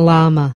Lama.